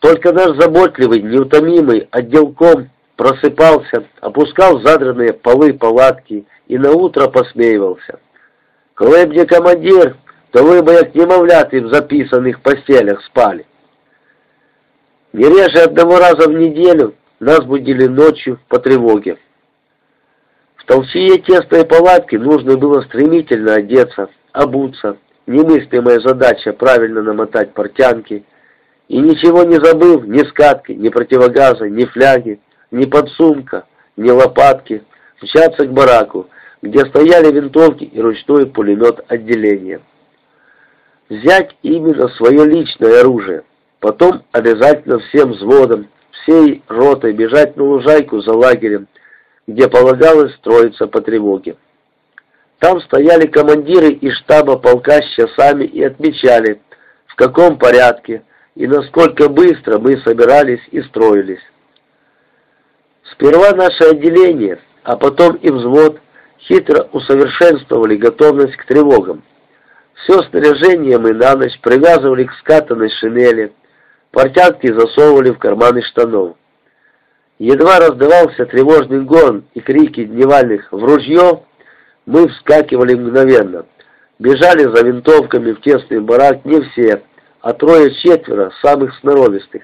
Только наш заботливый, неутомимый отделком просыпался, опускал задранные полы палатки и наутро посмеивался. «Коли не командир, то вы бы, як немовляти в записанных постелях спали». Не реже одного раза в неделю нас будили ночью по тревоге. В толчье тесной палатки нужно было стремительно одеться, обуться, немыслимая задача правильно намотать портянки, и ничего не забыв, ни скатки, ни противогаза, ни фляги, ни подсумка, ни лопатки, мчаться к бараку, где стояли винтовки и ручной пулемет отделения. Взять именно свое личное оружие, потом обязательно всем взводом, всей ротой бежать на лужайку за лагерем, где полагалось строиться по тревоге. Там стояли командиры из штаба полка с часами и отмечали, в каком порядке и насколько быстро мы собирались и строились. Сперва наше отделение, а потом и взвод хитро усовершенствовали готовность к тревогам. Все снаряжение мы на ночь привязывали к скатанной шинели, портянки засовывали в карманы штанов. Едва раздавался тревожный гон и крики дневальных «в ружье», мы вскакивали мгновенно. Бежали за винтовками в тесный барак не все, а трое-четверо самых сноровистых.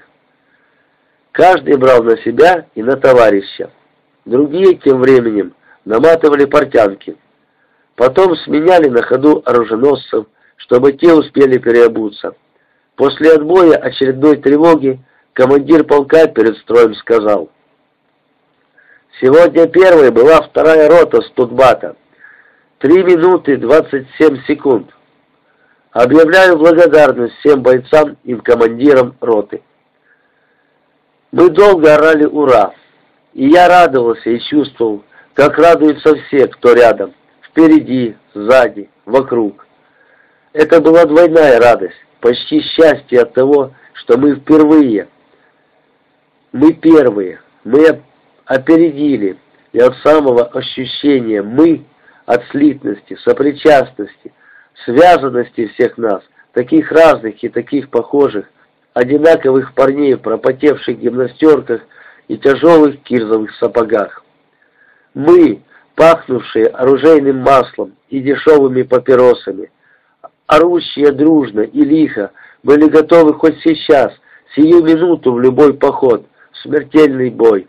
Каждый брал на себя и на товарища. Другие тем временем наматывали портянки. Потом сменяли на ходу оруженосцев, чтобы те успели переобуться. После отбоя очередной тревоги командир полка перед строем сказал, «Сегодня первой была вторая рота Студбата. Три минуты двадцать семь секунд. Объявляю благодарность всем бойцам и командирам роты». Мы долго орали «Ура!», и я радовался и чувствовал, как радуются все, кто рядом, впереди, сзади, вокруг. Это была двойная радость, почти счастье от того, что мы впервые, мы первые, мы опередили, и от самого ощущения «мы», от слитности, сопричастности, связанности всех нас, таких разных и таких похожих, одинаковых парней в пропотевших гимнастерках и тяжелых кирзовых сапогах. Мы, пахнувшие оружейным маслом и дешевыми папиросами, орущие дружно и лихо, были готовы хоть сейчас, сию минуту в любой поход, в смертельный бой.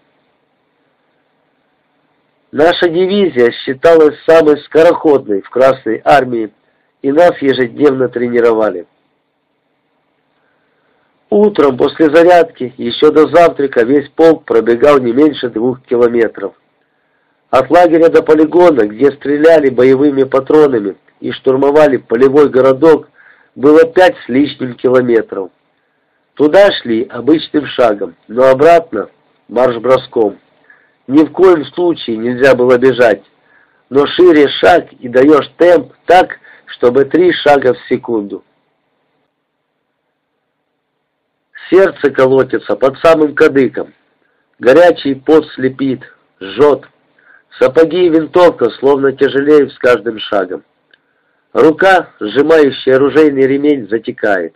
Наша дивизия считалась самой скороходной в Красной армии, и нас ежедневно тренировали. Утром после зарядки, еще до завтрака, весь полк пробегал не меньше двух километров. От лагеря до полигона, где стреляли боевыми патронами и штурмовали полевой городок, было пять с лишним километров. Туда шли обычным шагом, но обратно марш-броском. Ни в коем случае нельзя было бежать, но шире шаг и даешь темп так, чтобы три шага в секунду. Сердце колотится под самым кадыком. Горячий пот слепит, жжет. Сапоги и винтовка словно тяжелеют с каждым шагом. Рука, сжимающая оружейный ремень, затекает.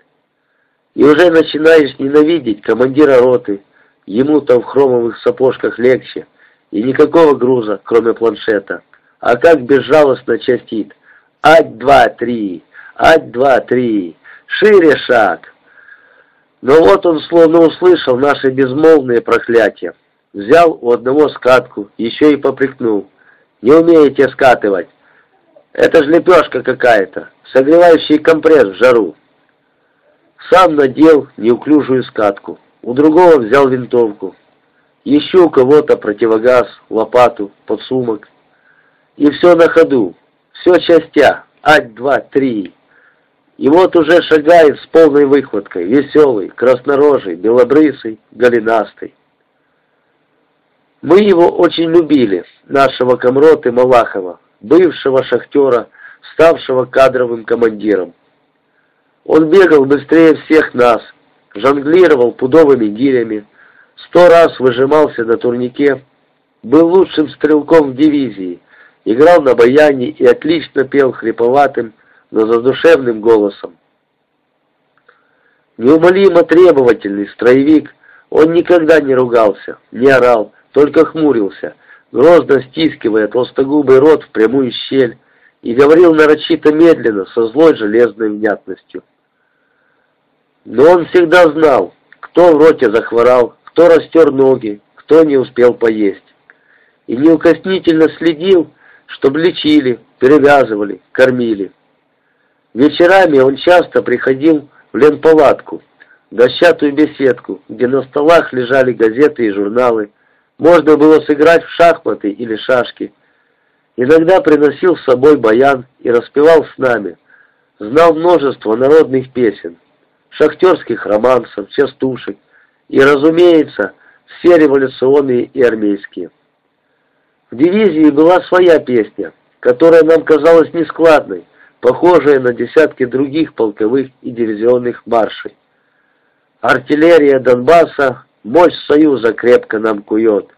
И уже начинаешь ненавидеть командира роты. Ему-то в хромовых сапожках легче. И никакого груза, кроме планшета. А как безжалостно частит. Ать, два, три. Ать, два, три. Шире шаг. Но вот он словно услышал наши безмолвные проклятия. Взял у одного скатку, еще и попрекнул. «Не умеете скатывать. Это ж лепешка какая-то, согревающий компресс в жару». Сам надел неуклюжую скатку. У другого взял винтовку. Еще у кого-то противогаз, лопату, подсумок. И все на ходу. Все частя. Ать, два, три. И вот уже шагает с полной выхваткой, веселый, краснорожий, белобрысый, голенастый. Мы его очень любили, нашего комроты Малахова, бывшего шахтера, ставшего кадровым командиром. Он бегал быстрее всех нас, жонглировал пудовыми гирями, сто раз выжимался на турнике, был лучшим стрелком в дивизии, играл на баяне и отлично пел хриповатым, но задушевным голосом. Неумолимо требовательный строевик, он никогда не ругался, не орал, только хмурился, грозно стискивая толстогубый рот в прямую щель, и говорил нарочито медленно, со злой железной внятностью. Но он всегда знал, кто в роте захворал, кто растер ноги, кто не успел поесть. И неукоснительно следил, чтобы лечили, перевязывали, кормили. Вечерами он часто приходил в ленпалатку, дощатую беседку, где на столах лежали газеты и журналы. Можно было сыграть в шахматы или шашки. Иногда приносил с собой баян и распевал с нами. Знал множество народных песен, шахтерских романсов, частушек и, разумеется, все революционные и армейские. В дивизии была своя песня, которая нам казалась нескладной, похожая на десятки других полковых и дивизионных маршей. Артиллерия Донбасса, мощь Союза крепко нам кует.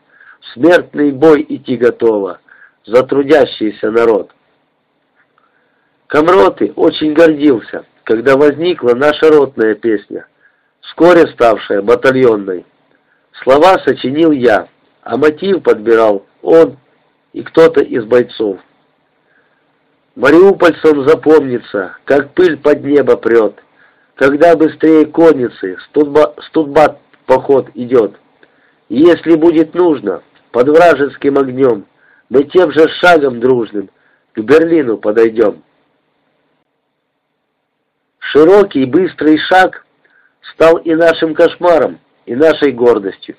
Смертный бой идти готова, за трудящийся народ. Комроты очень гордился, когда возникла наша ротная песня, вскоре ставшая батальонной. Слова сочинил я, а мотив подбирал он и кто-то из бойцов. Мариупольцам запомнится, как пыль под небо прет, когда быстрее конницы, студбат поход идет. И если будет нужно, под вражеским огнем, мы тем же шагом дружным к Берлину подойдем. Широкий быстрый шаг стал и нашим кошмаром, и нашей гордостью.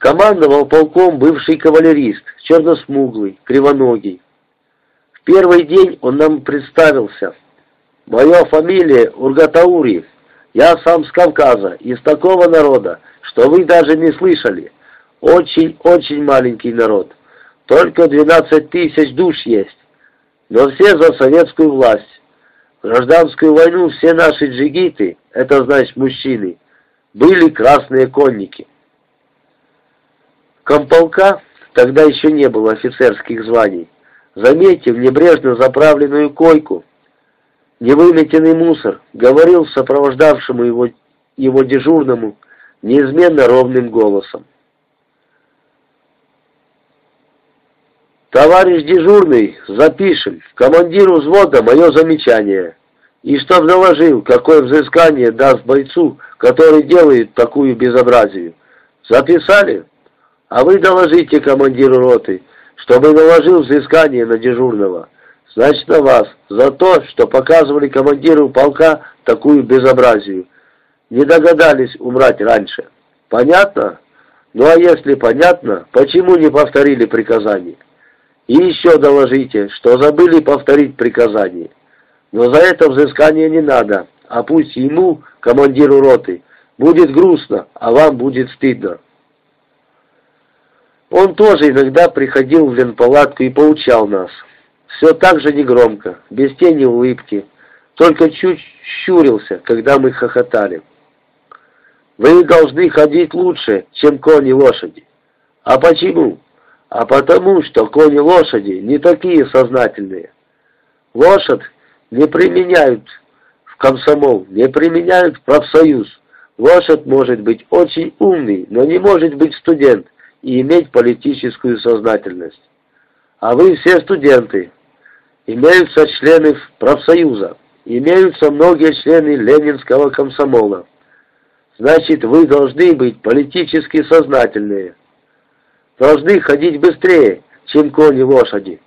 Командовал полком бывший кавалерист, черносмуглый, кривоногий. В первый день он нам представился — Моя фамилия Ургатаури. Я сам с Кавказа, из такого народа, что вы даже не слышали. Очень-очень маленький народ. Только 12 тысяч душ есть. Но все за советскую власть. В гражданскую войну все наши джигиты, это значит мужчины, были красные конники. Комполка, тогда еще не было офицерских званий, заметив небрежно заправленную койку, невыметенный мусор, говорил сопровождавшему его, его дежурному неизменно ровным голосом. «Товарищ дежурный, запишем, командиру взвода мое замечание, и чтоб доложил, какое взыскание даст бойцу, который делает такую безобразию. Записали? А вы доложите командиру роты, чтобы наложил взыскание на дежурного». Значит, на вас, за то, что показывали командиру полка такую безобразию. Не догадались умрать раньше. Понятно? Ну а если понятно, почему не повторили приказание? И еще доложите, что забыли повторить приказание. Но за это взыскание не надо, а пусть ему, командиру роты, будет грустно, а вам будет стыдно. Он тоже иногда приходил в ленпалатку и поучал нас. Все так же негромко, без тени улыбки, только чуть щурился, когда мы хохотали. Вы должны ходить лучше, чем кони-лошади. А почему? А потому, что кони-лошади не такие сознательные. Лошадь не применяют в комсомол, не применяют в профсоюз. Лошадь может быть очень умный, но не может быть студент и иметь политическую сознательность. А вы все студенты, Имеются члены профсоюза, имеются многие члены ленинского комсомола. Значит, вы должны быть политически сознательные. Должны ходить быстрее, чем кони-лошади.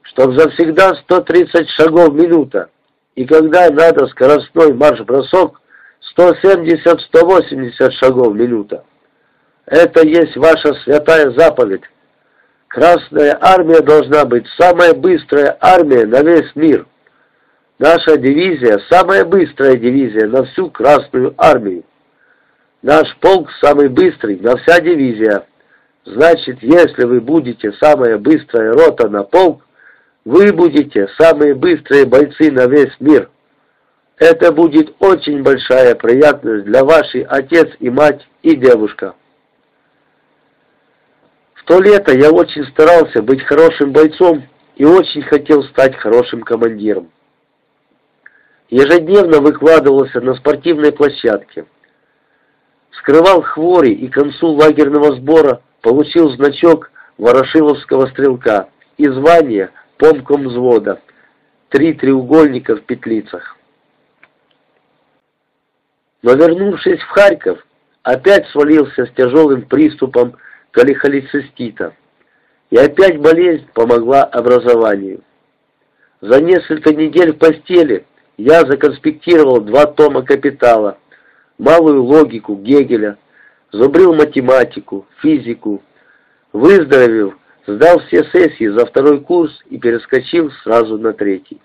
Чтоб завсегда 130 шагов в минута. И когда надо скоростной марш-бросок, 170-180 шагов в минута. Это есть ваша святая заповедь. Красная армия должна быть самая быстрая армия на весь мир. Наша дивизия – самая быстрая дивизия на всю Красную армию. Наш полк самый быстрый на вся дивизия. Значит, если вы будете самая быстрая рота на полк, вы будете самые быстрые бойцы на весь мир. Это будет очень большая приятность для вашей отец и мать и девушка то лето я очень старался быть хорошим бойцом и очень хотел стать хорошим командиром. ежедневно выкладывался на спортивной площадке. Скрывал хвори и к концу лагерного сбора получил значок ворошиловского стрелка и звание помком взвода, три треугольника в петлицах. Но вернувшись в Харьков, опять свалился с тяжелым приступом колихолицистита, и опять болезнь помогла образованию. За несколько недель в постели я законспектировал два тома «Капитала», малую логику Гегеля, зубрил математику, физику, выздоровел, сдал все сессии за второй курс и перескочил сразу на третий.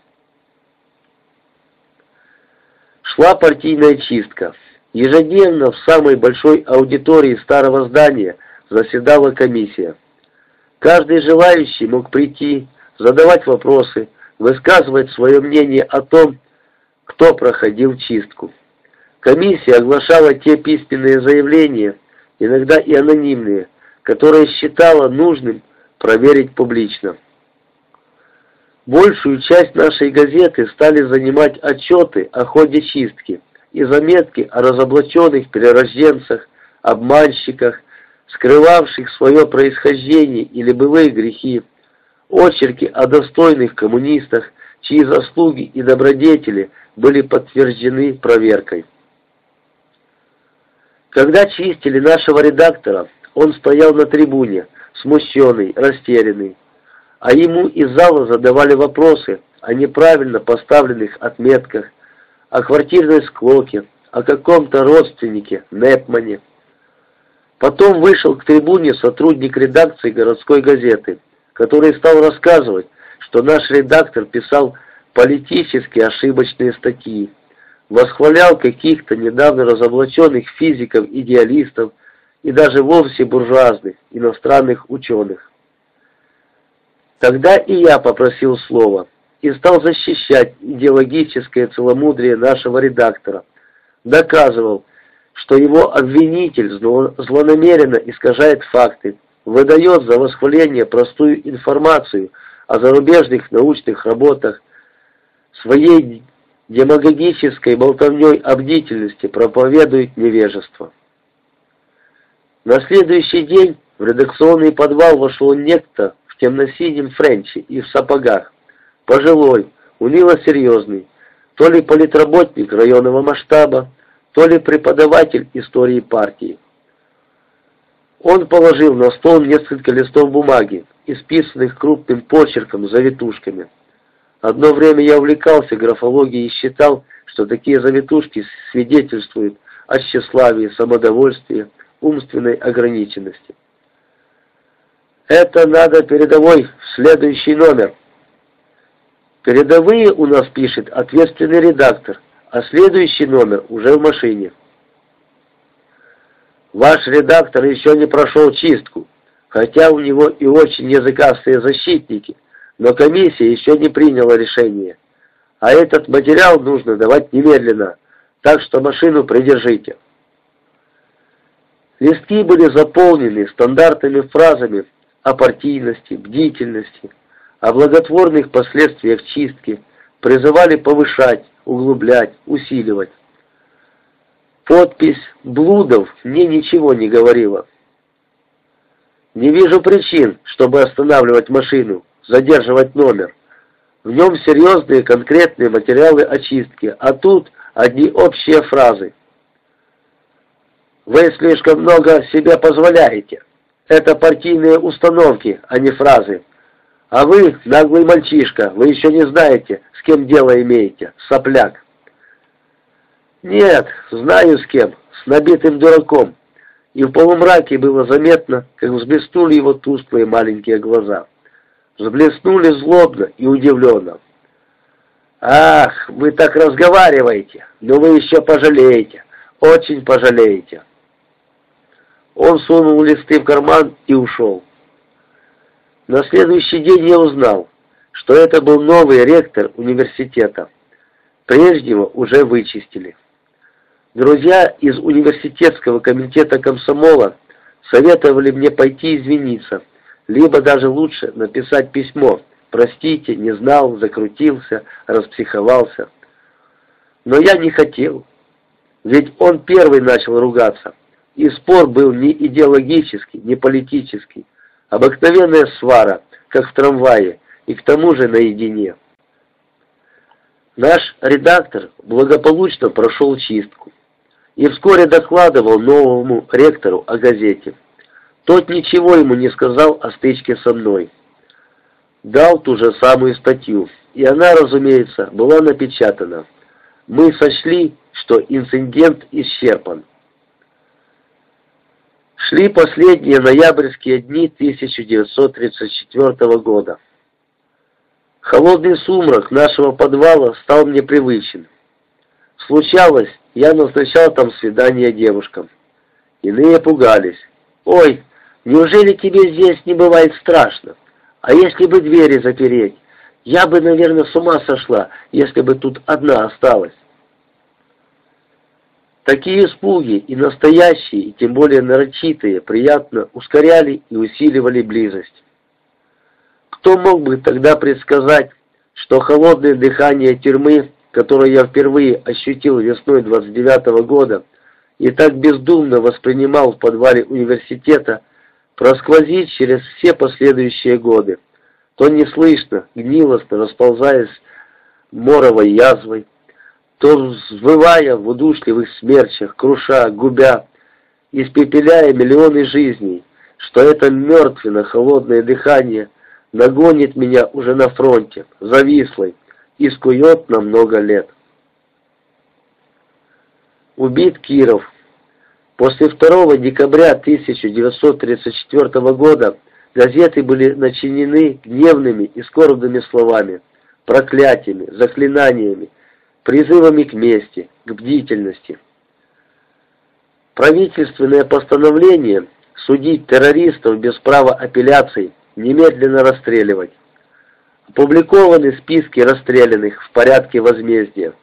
Шла партийная чистка. Ежедневно в самой большой аудитории старого здания заседала комиссия. Каждый желающий мог прийти, задавать вопросы, высказывать свое мнение о том, кто проходил чистку. Комиссия оглашала те письменные заявления, иногда и анонимные, которые считала нужным проверить публично. Большую часть нашей газеты стали занимать отчеты о ходе чистки и заметки о разоблаченных перерожденцах, обманщиках, скрывавших свое происхождение или былые грехи, очерки о достойных коммунистах, чьи заслуги и добродетели были подтверждены проверкой. Когда чистили нашего редактора, он стоял на трибуне, смущенный, растерянный, а ему из зала задавали вопросы о неправильно поставленных отметках, о квартирной склоке, о каком-то родственнике, Непмане. Потом вышел к трибуне сотрудник редакции городской газеты, который стал рассказывать, что наш редактор писал политически ошибочные статьи, восхвалял каких-то недавно разоблаченных физиков-идеалистов и даже вовсе буржуазных иностранных ученых. Тогда и я попросил слова и стал защищать идеологическое целомудрие нашего редактора, доказывал, что его обвинитель злонамеренно искажает факты, выдает за восхваление простую информацию о зарубежных научных работах, своей демагогической болтовней о бдительности проповедует невежество. На следующий день в редакционный подвал вошел некто в темно-синем френче и в сапогах, пожилой, уныло-серьезный, то ли политработник районного масштаба, то ли преподаватель истории партии. Он положил на стол несколько листов бумаги, исписанных крупным почерком завитушками. Одно время я увлекался графологией и считал, что такие завитушки свидетельствуют о тщеславии, самодовольстве, умственной ограниченности. Это надо передовой в следующий номер. Передовые у нас пишет ответственный редактор, а следующий номер уже в машине. Ваш редактор еще не прошел чистку, хотя у него и очень языкастые защитники – но комиссия еще не приняла решение. А этот материал нужно давать немедленно, так что машину придержите. Листки были заполнены стандартными фразами о партийности, бдительности, о благотворных последствиях чистки, призывали повышать, углублять, усиливать. Подпись «Блудов» мне ничего не говорила. Не вижу причин, чтобы останавливать машину, задерживать номер. В нем серьезные конкретные материалы очистки, а тут одни общие фразы. Вы слишком много себе позволяете. Это партийные установки, а не фразы. А вы, наглый мальчишка, вы еще не знаете, с кем дело имеете, сопляк. Нет, знаю с кем, с набитым дураком. И в полумраке было заметно, как взблеснули его тусклые маленькие глаза взблеснули злобно и удивленно. «Ах, вы так разговариваете, но вы еще пожалеете, очень пожалеете». Он сунул листы в карман и ушел. На следующий день я узнал, что это был новый ректор университета. Прежнего уже вычистили. Друзья из университетского комитета комсомола советовали мне пойти извиниться либо даже лучше написать письмо «Простите, не знал, закрутился, распсиховался». Но я не хотел, ведь он первый начал ругаться, и спор был не идеологический, не политический, обыкновенная свара, как в трамвае, и к тому же наедине. Наш редактор благополучно прошел чистку и вскоре докладывал новому ректору о газете. Тот ничего ему не сказал о стычке со мной. Дал ту же самую статью, и она, разумеется, была напечатана. Мы сочли, что инцидент исчерпан. Шли последние ноябрьские дни 1934 года. Холодный сумрак нашего подвала стал мне привычен. Случалось, я назначал там свидания девушкам. Иные пугались. «Ой, неужели тебе здесь не бывает страшно? А если бы двери запереть? Я бы, наверное, с ума сошла, если бы тут одна осталась». Такие испуги, и настоящие, и тем более нарочитые, приятно ускоряли и усиливали близость. Кто мог бы тогда предсказать, что холодное дыхание тюрьмы, которое я впервые ощутил весной 29 -го года и так бездумно воспринимал в подвале университета, просквозит через все последующие годы, то неслышно, гнилостно расползаясь моровой язвой, то взвывая в удушливых смерчах, круша, губя, испепеляя миллионы жизней, что это мертвенно-холодное дыхание – нагонит меня уже на фронте, завислой, и скует на много лет. Убит Киров. После 2 декабря 1934 года газеты были начинены гневными и скорбными словами, проклятиями, заклинаниями, призывами к мести, к бдительности. Правительственное постановление судить террористов без права апелляций немедленно расстреливать. Опубликованы списки расстрелянных в порядке возмездия.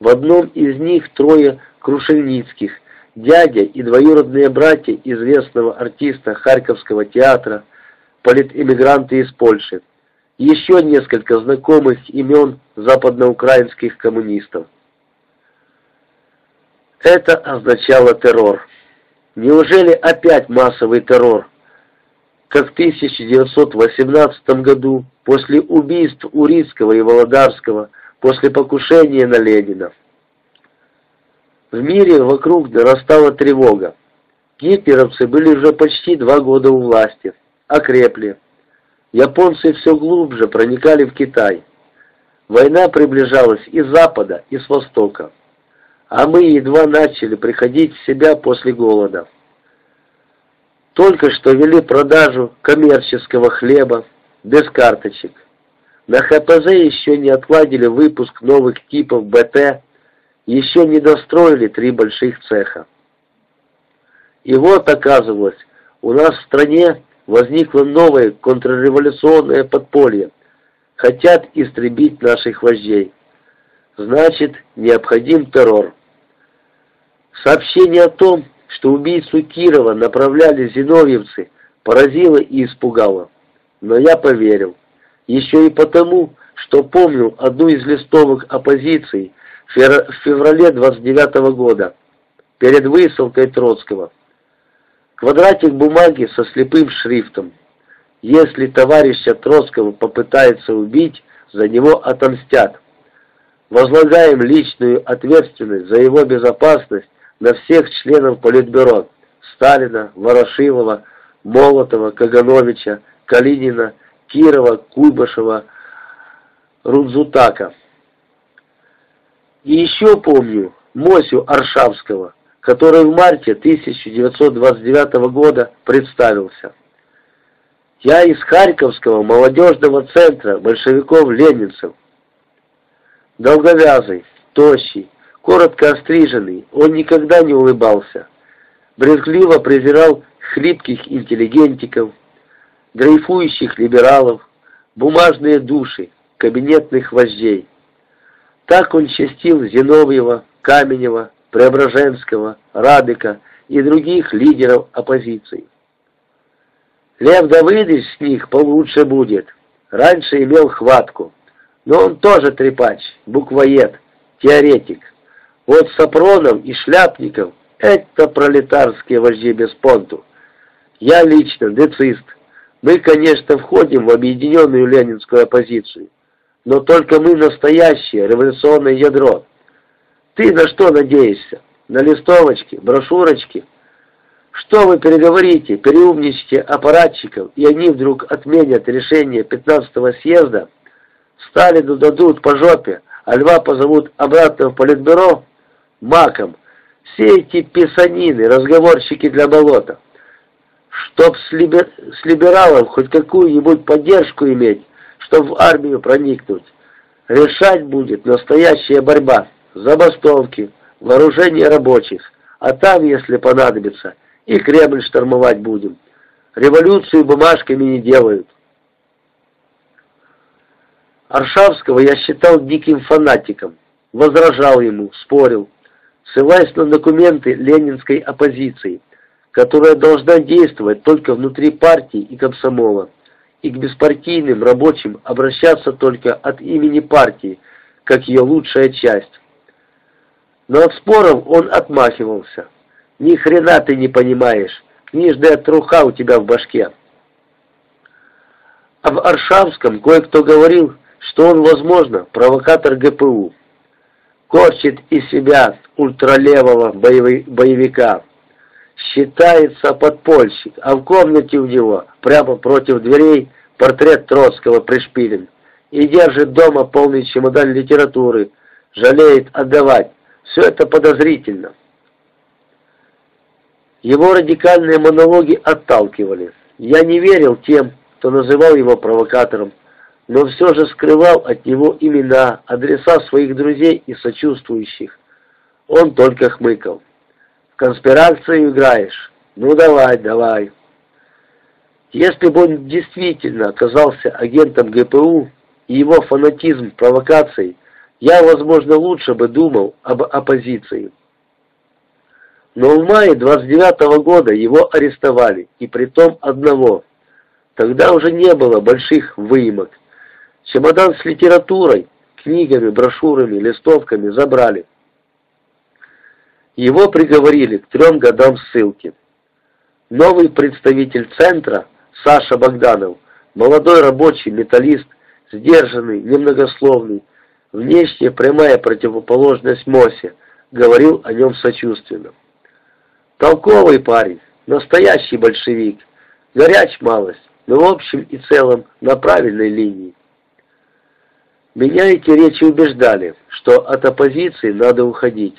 В одном из них трое Крушельницких, дядя и двоюродные братья известного артиста Харьковского театра, политэмигранты из Польши. Еще несколько знакомых имен западноукраинских коммунистов. Это означало террор. Неужели опять массовый террор? как в 1918 году, после убийств Урицкого и Володарского, после покушения на Ленина. В мире вокруг нарастала тревога. Гитлеровцы были уже почти два года у власти, окрепли. Японцы все глубже проникали в Китай. Война приближалась и с запада, и с востока. А мы едва начали приходить в себя после голода. Только что вели продажу коммерческого хлеба без карточек. На ХПЗ еще не отладили выпуск новых типов БТ, еще не достроили три больших цеха. И вот, оказывалось, у нас в стране возникло новое контрреволюционное подполье. Хотят истребить наших вождей. Значит, необходим террор. Сообщение о том, что убийцу Кирова направляли зиновьевцы, поразило и испугало. Но я поверил. Еще и потому, что помню одну из листовок оппозиции в феврале 29 -го года, перед высылкой Троцкого. Квадратик бумаги со слепым шрифтом. Если товарища Троцкого попытается убить, за него отомстят. Возлагаем личную ответственность за его безопасность на всех членов Политбюро Сталина, Ворошилова, Молотова, Кагановича, Калинина, Кирова, Куйбышева, Рудзутака. И еще помню Мосю Аршавского, который в марте 1929 года представился. Я из Харьковского молодежного центра большевиков-ленинцев. Долговязый, тощий, коротко остриженный, он никогда не улыбался. Брезгливо презирал хлипких интеллигентиков, дрейфующих либералов, бумажные души, кабинетных вождей. Так он честил Зиновьева, Каменева, Преображенского, Радыка и других лидеров оппозиции. Лев Давыдович с них получше будет. Раньше имел хватку, но он тоже трепач, буквоед, теоретик. Вот Сапронов и Шляпников — это пролетарские вожди без понту. Я лично дацист. Мы, конечно, входим в объединенную ленинскую оппозицию, но только мы настоящее революционное ядро. Ты на что надеешься? На листовочки, брошюрочки? Что вы переговорите, переумничайте аппаратчиков, и они вдруг отменят решение 15-го съезда? Сталину дадут по жопе, а Льва позовут обратно в политбюро? Маком. Все эти писанины, разговорщики для болота. Чтоб с, либер... с либералов хоть какую-нибудь поддержку иметь, чтоб в армию проникнуть. Решать будет настоящая борьба, забастовки, вооружение рабочих, а там, если понадобится, и Кремль штурмовать будем. Революцию бумажками не делают. Аршавского я считал диким фанатиком, возражал ему, спорил, ссылаясь на документы ленинской оппозиции, которая должна действовать только внутри партии и комсомола, и к беспартийным рабочим обращаться только от имени партии, как ее лучшая часть. Но от споров он отмахивался. Ни хрена ты не понимаешь. Книжная труха у тебя в башке. А в Аршавском кое-кто говорил, что он, возможно, провокатор ГПУ. Корчит из себя ультралевого боевика. Считается подпольщик, а в комнате у него, прямо против дверей, портрет Троцкого пришпилен. И держит дома полный чемодан литературы, жалеет отдавать. Все это подозрительно. Его радикальные монологи отталкивали. Я не верил тем, кто называл его провокатором, но все же скрывал от него имена, адреса своих друзей и сочувствующих. Он только хмыкал. «В конспирацию играешь? Ну давай, давай». Если бы он действительно оказался агентом ГПУ, и его фанатизм провокацией, я, возможно, лучше бы думал об оппозиции. Но в мае 29 -го года его арестовали, и притом одного. Тогда уже не было больших выемок. Чемодан с литературой, книгами, брошюрами, листовками забрали. Его приговорили к трем годам ссылки. Новый представитель центра, Саша Богданов, молодой рабочий металлист, сдержанный, немногословный, внешне прямая противоположность Мосе, говорил о нем сочувственно. Толковый парень, настоящий большевик, горяч малость, но в общем и целом на правильной линии. Меня эти речи убеждали, что от оппозиции надо уходить.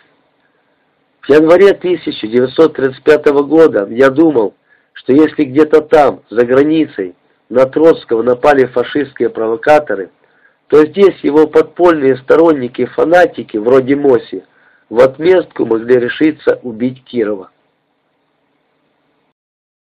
В январе 1935 года я думал, что если где-то там, за границей, на Троцкого напали фашистские провокаторы, то здесь его подпольные сторонники-фанатики, вроде Моси, в отместку могли решиться убить Кирова.